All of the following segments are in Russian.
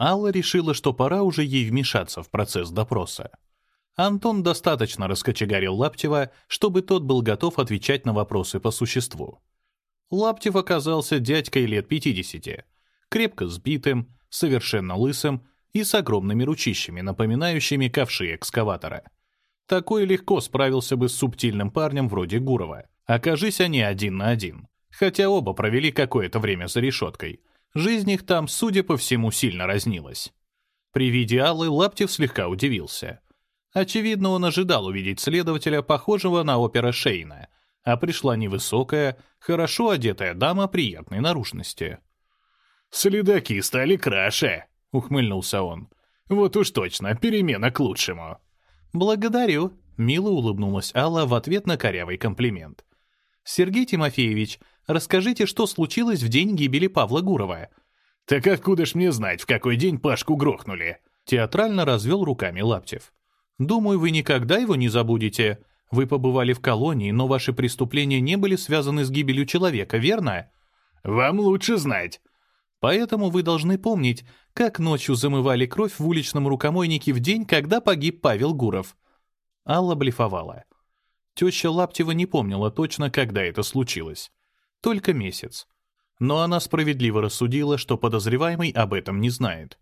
Алла решила, что пора уже ей вмешаться в процесс допроса. Антон достаточно раскочегарил Лаптева, чтобы тот был готов отвечать на вопросы по существу. Лаптев оказался дядькой лет 50, крепко сбитым, совершенно лысым и с огромными ручищами, напоминающими ковши экскаватора. Такой легко справился бы с субтильным парнем вроде Гурова. Окажись они один на один. Хотя оба провели какое-то время за решеткой. Жизнь их там, судя по всему, сильно разнилась. При виде Аллы Лаптев слегка удивился. Очевидно, он ожидал увидеть следователя, похожего на опера Шейна, а пришла невысокая, хорошо одетая дама приятной наружности. «Следаки стали краше», — ухмыльнулся он. «Вот уж точно, перемена к лучшему». «Благодарю», — мило улыбнулась Алла в ответ на корявый комплимент. «Сергей Тимофеевич, расскажите, что случилось в день гибели Павла Гурова?» «Так откуда ж мне знать, в какой день Пашку грохнули?» Театрально развел руками Лаптев. «Думаю, вы никогда его не забудете. Вы побывали в колонии, но ваши преступления не были связаны с гибелью человека, верно?» «Вам лучше знать. Поэтому вы должны помнить, как ночью замывали кровь в уличном рукомойнике в день, когда погиб Павел Гуров. Алла блефовала. Теща Лаптева не помнила точно, когда это случилось. Только месяц. Но она справедливо рассудила, что подозреваемый об этом не знает.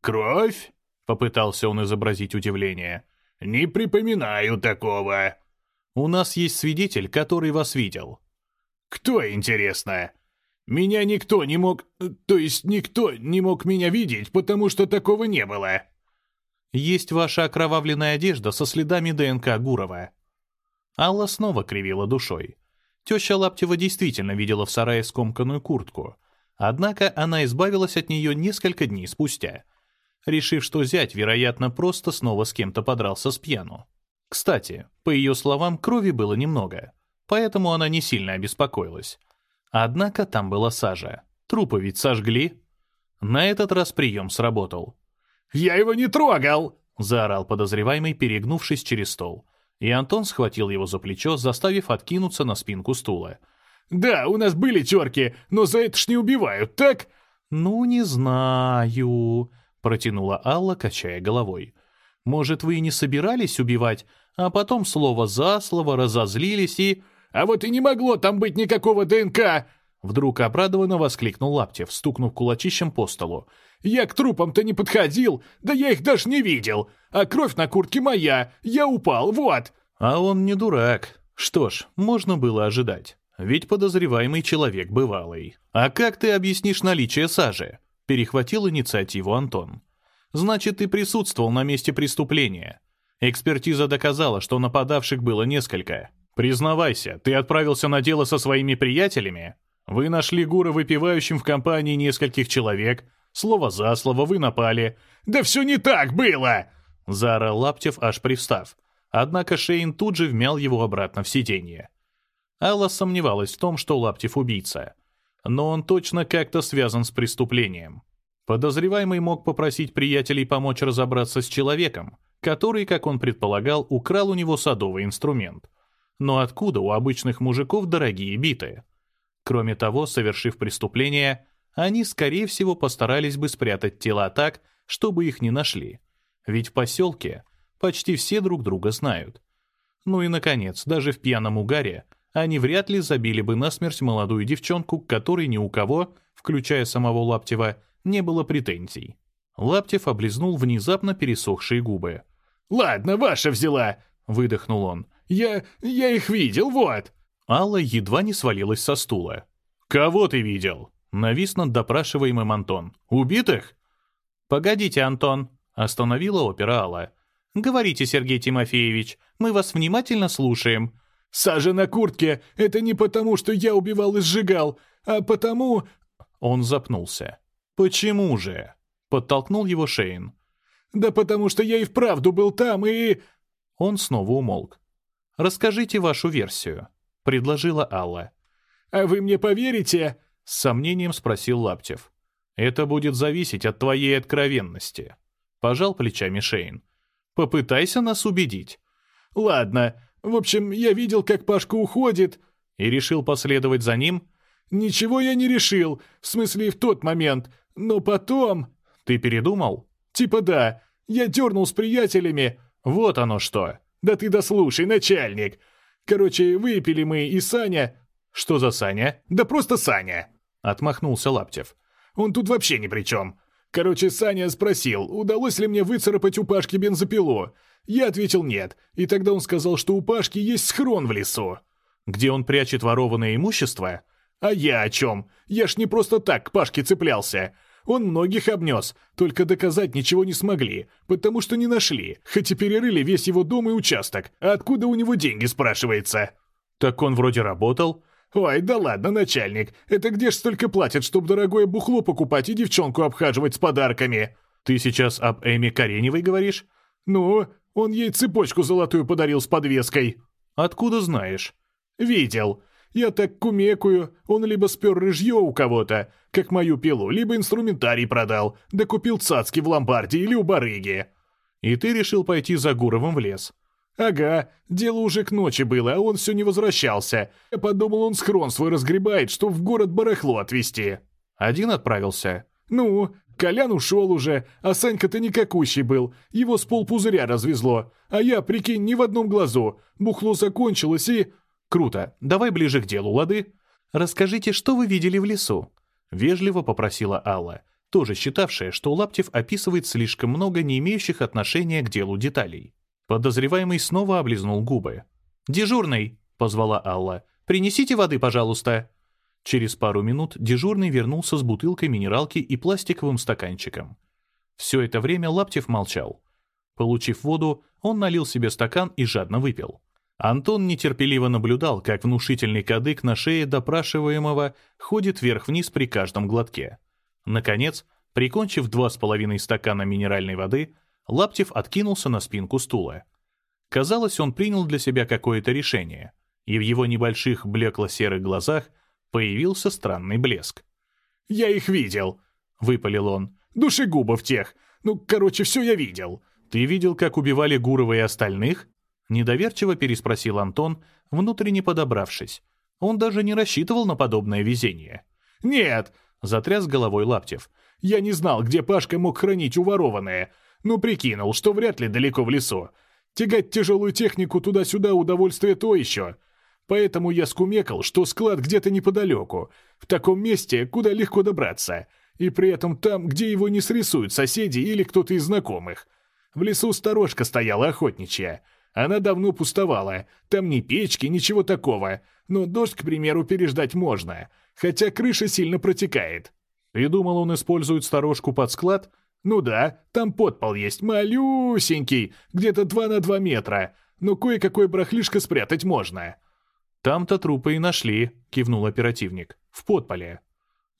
«Кровь?» — попытался он изобразить удивление. «Не припоминаю такого». «У нас есть свидетель, который вас видел». «Кто, интересно?» Меня никто не мог... То есть никто не мог меня видеть, потому что такого не было. Есть ваша окровавленная одежда со следами ДНК Гурова. Алла снова кривила душой. Теща Лаптева действительно видела в сарае скомканную куртку. Однако она избавилась от нее несколько дней спустя, решив, что зять, вероятно, просто снова с кем-то подрался с пьяну. Кстати, по ее словам, крови было немного, поэтому она не сильно обеспокоилась. Однако там была сажа. Трупы ведь сожгли. На этот раз прием сработал. «Я его не трогал!» — заорал подозреваемый, перегнувшись через стол. И Антон схватил его за плечо, заставив откинуться на спинку стула. «Да, у нас были терки, но за это ж не убивают, так?» «Ну, не знаю», — протянула Алла, качая головой. «Может, вы и не собирались убивать, а потом слово за слово разозлились и...» А вот и не могло там быть никакого ДНК!» Вдруг обрадованно воскликнул Лаптев, стукнув кулачищем по столу. «Я к трупам-то не подходил, да я их даже не видел. А кровь на куртке моя, я упал, вот!» А он не дурак. Что ж, можно было ожидать. Ведь подозреваемый человек бывалый. «А как ты объяснишь наличие сажи?» Перехватил инициативу Антон. «Значит, ты присутствовал на месте преступления. Экспертиза доказала, что нападавших было несколько. Признавайся, ты отправился на дело со своими приятелями? Вы нашли Гура выпивающим в компании нескольких человек. Слово за слово вы напали. Да все не так было!» Заорал Лаптев, аж привстав. Однако Шейн тут же вмял его обратно в сиденье. Алла сомневалась в том, что Лаптев убийца. Но он точно как-то связан с преступлением. Подозреваемый мог попросить приятелей помочь разобраться с человеком, который, как он предполагал, украл у него садовый инструмент — но откуда у обычных мужиков дорогие биты? Кроме того, совершив преступление, они, скорее всего, постарались бы спрятать тела так, чтобы их не нашли. Ведь в поселке почти все друг друга знают. Ну и, наконец, даже в пьяном угаре они вряд ли забили бы насмерть молодую девчонку, к которой ни у кого, включая самого Лаптева, не было претензий. Лаптев облизнул внезапно пересохшие губы. «Ладно, ваша взяла!» — выдохнул он. Я... я их видел, вот!» Алла едва не свалилась со стула. «Кого ты видел?» Навис над допрашиваемым Антон. «Убитых?» «Погодите, Антон», — остановила опера Алла. «Говорите, Сергей Тимофеевич, мы вас внимательно слушаем». «Сажа на куртке — это не потому, что я убивал и сжигал, а потому...» Он запнулся. «Почему же?» — подтолкнул его Шейн. «Да потому что я и вправду был там и...» Он снова умолк. «Расскажите вашу версию», — предложила Алла. «А вы мне поверите?» — с сомнением спросил Лаптев. «Это будет зависеть от твоей откровенности», — пожал плечами Шейн. «Попытайся нас убедить». «Ладно. В общем, я видел, как Пашка уходит». «И решил последовать за ним?» «Ничего я не решил. В смысле, в тот момент. Но потом...» Ты передумал? Типа да. Я дернул с приятелями. Вот оно что. Да ты дослушай, начальник. Короче, выпили мы и Саня... Что за Саня? Да просто Саня. Отмахнулся Лаптев. Он тут вообще ни при чем. Короче, Саня спросил, удалось ли мне выцарапать у Пашки бензопилу. Я ответил нет, и тогда он сказал, что у Пашки есть схрон в лесу. Где он прячет ворованное имущество? А я о чем? Я ж не просто так к Пашке цеплялся. Он многих обнес, только доказать ничего не смогли, потому что не нашли, хоть и перерыли весь его дом и участок. А откуда у него деньги, спрашивается? Так он вроде работал. Ой, да ладно, начальник, это где ж столько платят, чтобы дорогое бухло покупать и девчонку обхаживать с подарками? Ты сейчас об Эми Кареневой говоришь? Ну, он ей цепочку золотую подарил с подвеской. Откуда знаешь? Видел. Я так кумекую, он либо спер рыжье у кого-то, как мою пилу, либо инструментарий продал, да купил цацки в ломбарде или у барыги. И ты решил пойти за Гуровым в лес? Ага, дело уже к ночи было, а он все не возвращался. Я подумал, он схрон свой разгребает, чтоб в город барахло отвезти. Один отправился? Ну, Колян ушел уже, а Санька-то никакущий был, его с полпузыря развезло. А я, прикинь, ни в одном глазу. Бухло закончилось и... Круто, давай ближе к делу, лады? Расскажите, что вы видели в лесу? Вежливо попросила Алла, тоже считавшая, что Лаптев описывает слишком много не имеющих отношения к делу деталей. Подозреваемый снова облизнул губы. «Дежурный!» — позвала Алла. «Принесите воды, пожалуйста!» Через пару минут дежурный вернулся с бутылкой минералки и пластиковым стаканчиком. Все это время Лаптев молчал. Получив воду, он налил себе стакан и жадно выпил. Антон нетерпеливо наблюдал, как внушительный кадык на шее допрашиваемого ходит вверх-вниз при каждом глотке. Наконец, прикончив два с половиной стакана минеральной воды, Лаптев откинулся на спинку стула. Казалось, он принял для себя какое-то решение, и в его небольших блекло-серых глазах появился странный блеск. «Я их видел», — выпалил он. «Душегубов тех. Ну, короче, все я видел». «Ты видел, как убивали Гурова и остальных?» Недоверчиво переспросил Антон, внутренне подобравшись. Он даже не рассчитывал на подобное везение. «Нет!» — затряс головой Лаптев. «Я не знал, где Пашка мог хранить уворованное. Ну, прикинул, что вряд ли далеко в лесу. Тягать тяжелую технику туда-сюда удовольствие то еще. Поэтому я скумекал, что склад где-то неподалеку, в таком месте, куда легко добраться, и при этом там, где его не срисуют соседи или кто-то из знакомых. В лесу сторожка стояла охотничья. Она давно пустовала, там ни печки, ничего такого, но дождь, к примеру, переждать можно, хотя крыша сильно протекает. И думал, он использует сторожку под склад? Ну да, там подпол есть, малюсенький, где-то 2 на 2 метра, но кое-какое брахлишко спрятать можно. «Там-то трупы и нашли», — кивнул оперативник. «В подполе».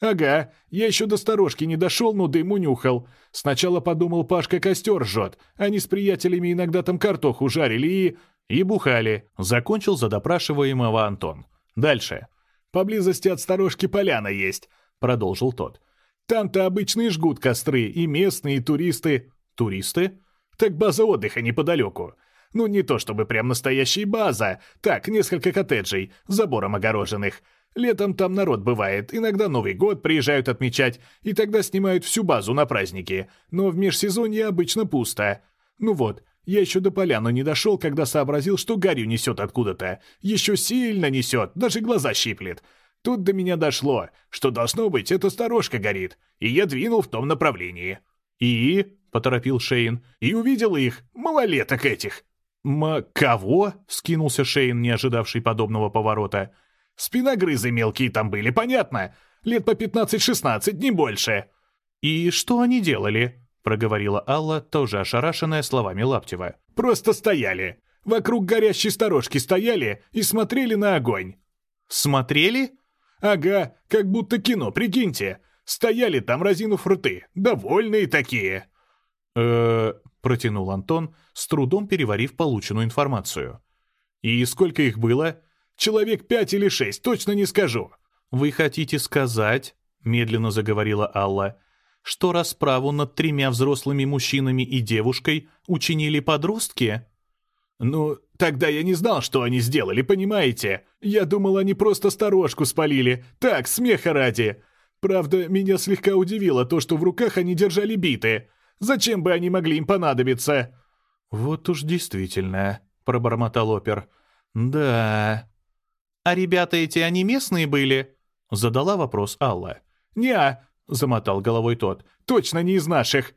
«Ага, я еще до сторожки не дошел, но дыму нюхал. Сначала подумал, Пашка костер жжет. Они с приятелями иногда там картоху жарили и...» «И бухали», — закончил за допрашиваемого Антон. «Дальше». «Поблизости от сторожки поляна есть», — продолжил тот. «Там-то обычные жгут костры, и местные, и туристы». «Туристы?» «Так база отдыха неподалеку. Ну, не то чтобы прям настоящая база. Так, несколько коттеджей, забором огороженных. Летом там народ бывает, иногда Новый год приезжают отмечать, и тогда снимают всю базу на праздники. Но в межсезонье обычно пусто. Ну вот, я еще до поляны не дошел, когда сообразил, что гарью несет откуда-то. Еще сильно несет, даже глаза щиплет. Тут до меня дошло, что должно быть, эта сторожка горит, и я двинул в том направлении. «И?» — поторопил Шейн. «И увидел их, малолеток этих». «Ма... кого?» — скинулся Шейн, не ожидавший подобного поворота. «Спиногрызы мелкие там были, понятно? Лет по пятнадцать-шестнадцать, не больше». «И что они делали?» — проговорила Алла, тоже ошарашенная словами Лаптева. «Просто стояли. Вокруг горящей сторожки стояли и смотрели на огонь». «Смотрели?» «Ага, как будто кино, прикиньте. Стояли там, разинув рты, довольные такие». «Э-э...» протянул Антон, с трудом переварив полученную информацию. «И сколько их было?» «Человек пять или шесть, точно не скажу». «Вы хотите сказать, — медленно заговорила Алла, — что расправу над тремя взрослыми мужчинами и девушкой учинили подростки?» «Ну, тогда я не знал, что они сделали, понимаете? Я думал, они просто сторожку спалили. Так, смеха ради. Правда, меня слегка удивило то, что в руках они держали биты. Зачем бы они могли им понадобиться?» «Вот уж действительно», — пробормотал опер. «Да...» «А ребята эти, они местные были?» — задала вопрос Алла. «Не-а», замотал головой тот. «Точно не из наших».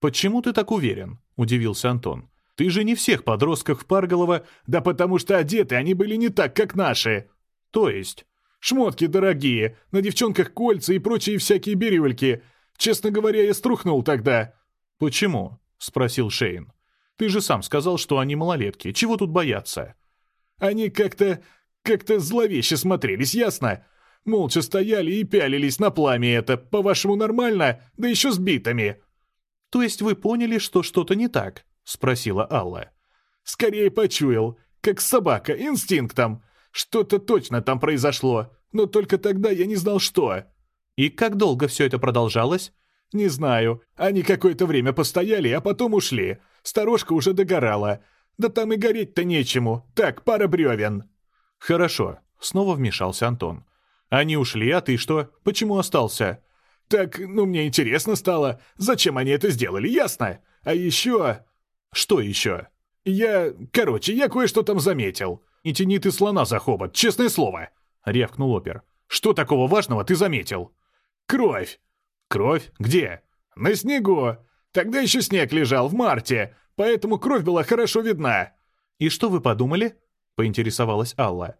«Почему ты так уверен?» — удивился Антон. «Ты же не всех подростков Парголова...» «Да потому что одеты они были не так, как наши». «То есть?» «Шмотки дорогие, на девчонках кольца и прочие всякие бирюльки. Честно говоря, я струхнул тогда». «Почему?» — спросил Шейн. «Ты же сам сказал, что они малолетки. Чего тут бояться?» «Они как-то... как-то зловеще смотрелись, ясно? Молча стояли и пялились на пламя это. По-вашему, нормально? Да еще с битами». «То есть вы поняли, что что-то не так?» — спросила Алла. «Скорее почуял. Как собака, инстинктом. Что-то точно там произошло. Но только тогда я не знал, что». «И как долго все это продолжалось?» «Не знаю. Они какое-то время постояли, а потом ушли. Сторожка уже догорала. Да там и гореть-то нечему. Так, пара бревен». «Хорошо», — снова вмешался Антон. Они ушли, а ты что? Почему остался?» «Так, ну, мне интересно стало, зачем они это сделали, ясно? А еще...» «Что еще?» «Я... Короче, я кое-что там заметил». «Не тяни ты слона за хобот, честное слово!» — рявкнул опер. «Что такого важного ты заметил?» «Кровь». «Кровь? Где?» «На снегу. Тогда еще снег лежал, в марте, поэтому кровь была хорошо видна». «И что вы подумали?» — поинтересовалась Алла.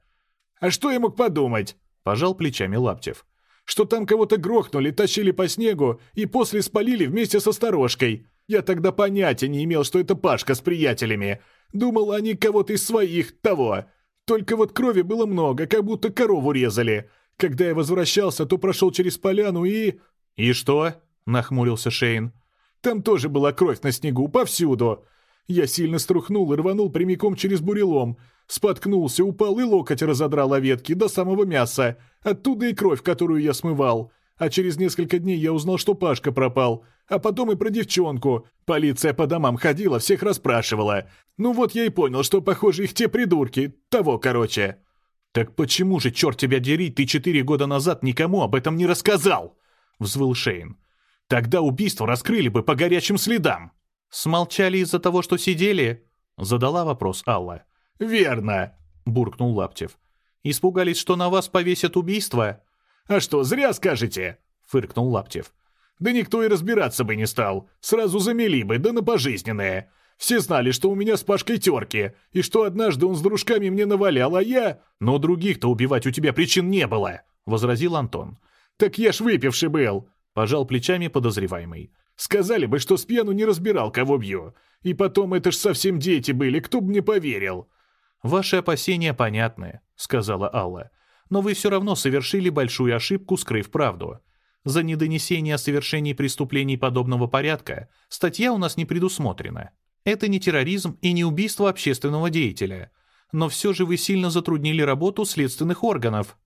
«А что я мог подумать? Пожал плечами Лаптев. «Что там кого-то грохнули, тащили по снегу и после спалили вместе со сторожкой. Я тогда понятия не имел, что это Пашка с приятелями. Думал, они кого-то из своих, того. Только вот крови было много, как будто корову резали. Когда я возвращался, то прошел через поляну и...» «И что?» — нахмурился Шейн. «Там тоже была кровь на снегу, повсюду. Я сильно струхнул и рванул прямиком через бурелом. Споткнулся, упал и локоть разодрал о ветки до самого мяса. Оттуда и кровь, которую я смывал. А через несколько дней я узнал, что Пашка пропал. А потом и про девчонку. Полиция по домам ходила, всех расспрашивала. Ну вот я и понял, что, похоже, их те придурки. Того, короче. «Так почему же, черт тебя дери, ты четыре года назад никому об этом не рассказал?» — взвыл Шейн. «Тогда убийство раскрыли бы по горячим следам». «Смолчали из-за того, что сидели?» — задала вопрос Алла. «Верно», — буркнул Лаптев. «Испугались, что на вас повесят убийство?» «А что, зря скажете?» — фыркнул Лаптев. «Да никто и разбираться бы не стал. Сразу замели бы, да на пожизненное. Все знали, что у меня с Пашкой терки, и что однажды он с дружками мне навалял, а я...» «Но других-то убивать у тебя причин не было», — возразил Антон. «Так я ж выпивший был», — пожал плечами подозреваемый. «Сказали бы, что с пьяну не разбирал, кого бью. И потом, это ж совсем дети были, кто бы мне поверил. «Ваши опасения понятны», — сказала Алла. «Но вы все равно совершили большую ошибку, скрыв правду. За недонесение о совершении преступлений подобного порядка статья у нас не предусмотрена. Это не терроризм и не убийство общественного деятеля. Но все же вы сильно затруднили работу следственных органов».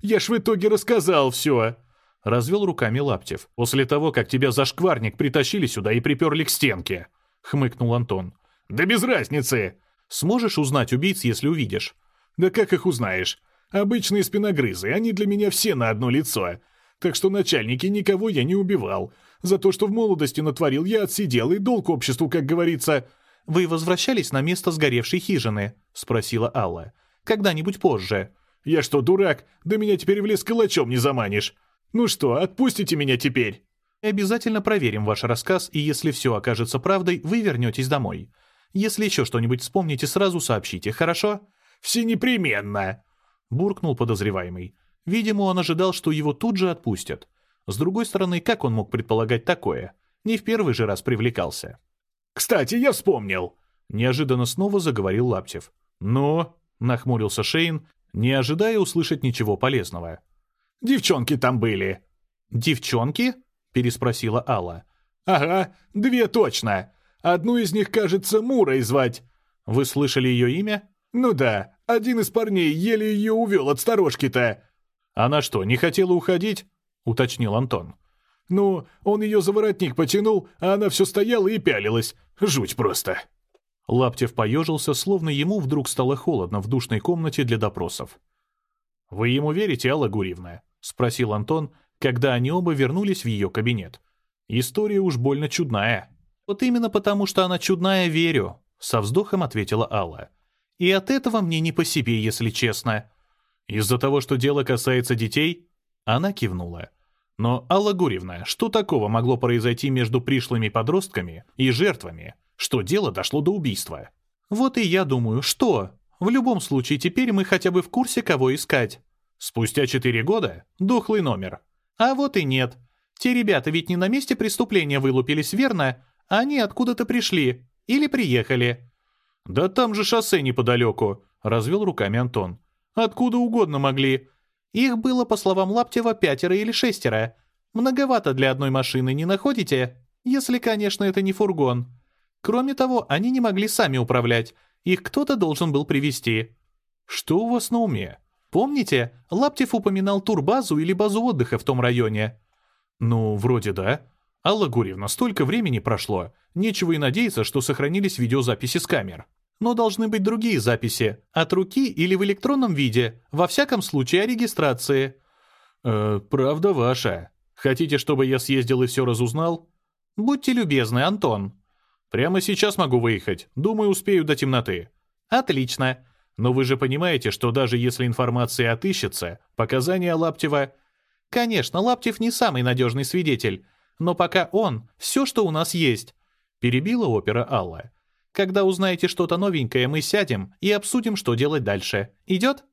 «Я ж в итоге рассказал все», — развел руками Лаптев. «После того, как тебя за шкварник притащили сюда и приперли к стенке», — хмыкнул Антон. «Да без разницы!» Сможешь узнать убийц, если увидишь?» «Да как их узнаешь? Обычные спиногрызы, они для меня все на одно лицо. Так что начальники никого я не убивал. За то, что в молодости натворил, я отсидел, и долг обществу, как говорится...» «Вы возвращались на место сгоревшей хижины?» — спросила Алла. «Когда-нибудь позже». «Я что, дурак? Да меня теперь в лес калачом не заманишь. Ну что, отпустите меня теперь?» «Обязательно проверим ваш рассказ, и если все окажется правдой, вы вернетесь домой. Если еще что-нибудь вспомните, сразу сообщите, хорошо?» «Все непременно!» — буркнул подозреваемый. Видимо, он ожидал, что его тут же отпустят. С другой стороны, как он мог предполагать такое? Не в первый же раз привлекался. «Кстати, я вспомнил!» Неожиданно снова заговорил Лаптев. «Но...» — нахмурился Шейн, не ожидая услышать ничего полезного. «Девчонки там были». «Девчонки?» — переспросила Алла. «Ага, две точно. Одну из них, кажется, Мурой звать. Вы слышали ее имя? Ну да, один из парней еле ее увел от сторожки-то. Она что, не хотела уходить? Уточнил Антон. Ну, он ее за воротник потянул, а она все стояла и пялилась. Жуть просто. Лаптев поежился, словно ему вдруг стало холодно в душной комнате для допросов. «Вы ему верите, Алла Гурьевна?» — спросил Антон, когда они оба вернулись в ее кабинет. История уж больно чудная. «Вот именно потому, что она чудная, верю», — со вздохом ответила Алла. «И от этого мне не по себе, если честно». «Из-за того, что дело касается детей?» Она кивнула. «Но, Алла Гурьевна, что такого могло произойти между пришлыми подростками и жертвами, что дело дошло до убийства?» «Вот и я думаю, что? В любом случае, теперь мы хотя бы в курсе, кого искать». «Спустя четыре года? Дохлый номер». «А вот и нет. Те ребята ведь не на месте преступления вылупились, верно? Они откуда-то пришли. Или приехали». «Да там же шоссе неподалеку», — развел руками Антон. «Откуда угодно могли». «Их было, по словам Лаптева, пятеро или шестеро. Многовато для одной машины, не находите? Если, конечно, это не фургон. Кроме того, они не могли сами управлять. Их кто-то должен был привести. «Что у вас на уме?» «Помните, Лаптев упоминал турбазу или базу отдыха в том районе?» «Ну, вроде да», «Алла Гурьевна, столько времени прошло. Нечего и надеяться, что сохранились видеозаписи с камер». «Но должны быть другие записи. От руки или в электронном виде. Во всяком случае, о регистрации». «Э, правда ваша. Хотите, чтобы я съездил и все разузнал?» «Будьте любезны, Антон». «Прямо сейчас могу выехать. Думаю, успею до темноты». «Отлично. Но вы же понимаете, что даже если информация отыщется, показания Лаптева...» «Конечно, Лаптев не самый надежный свидетель. Но пока он — все, что у нас есть», — перебила опера Алла. «Когда узнаете что-то новенькое, мы сядем и обсудим, что делать дальше. Идет?»